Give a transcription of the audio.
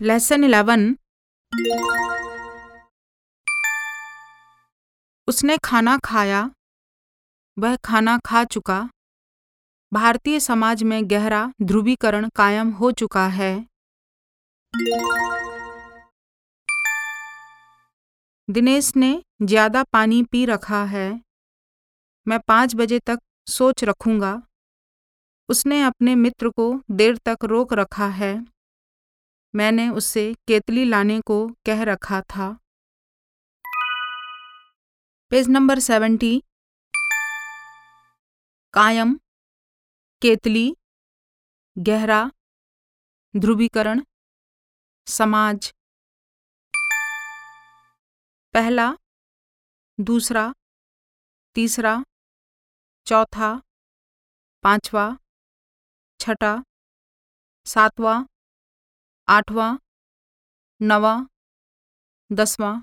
Lesson eleven उसने खाना खाया। वह खाना खा चुका। भारतीय समाज में गहरा ध्रुवीकरण कायम हो चुका है। दिनेश ने ज़्यादा पानी पी रखा है। मैं पाँच बजे तक सोच रखूँगा। उसने अपने मित्र को देर तक रोक रखा है। मैंने उससे केतली लाने को कह रखा था। Page number seventy. कायम, केतली, गहरा, ध्रुवीकरण, समाज। पहला, दूसरा, तीसरा चौथा पांचवा छठा सातवां आठवां नवा दसवां।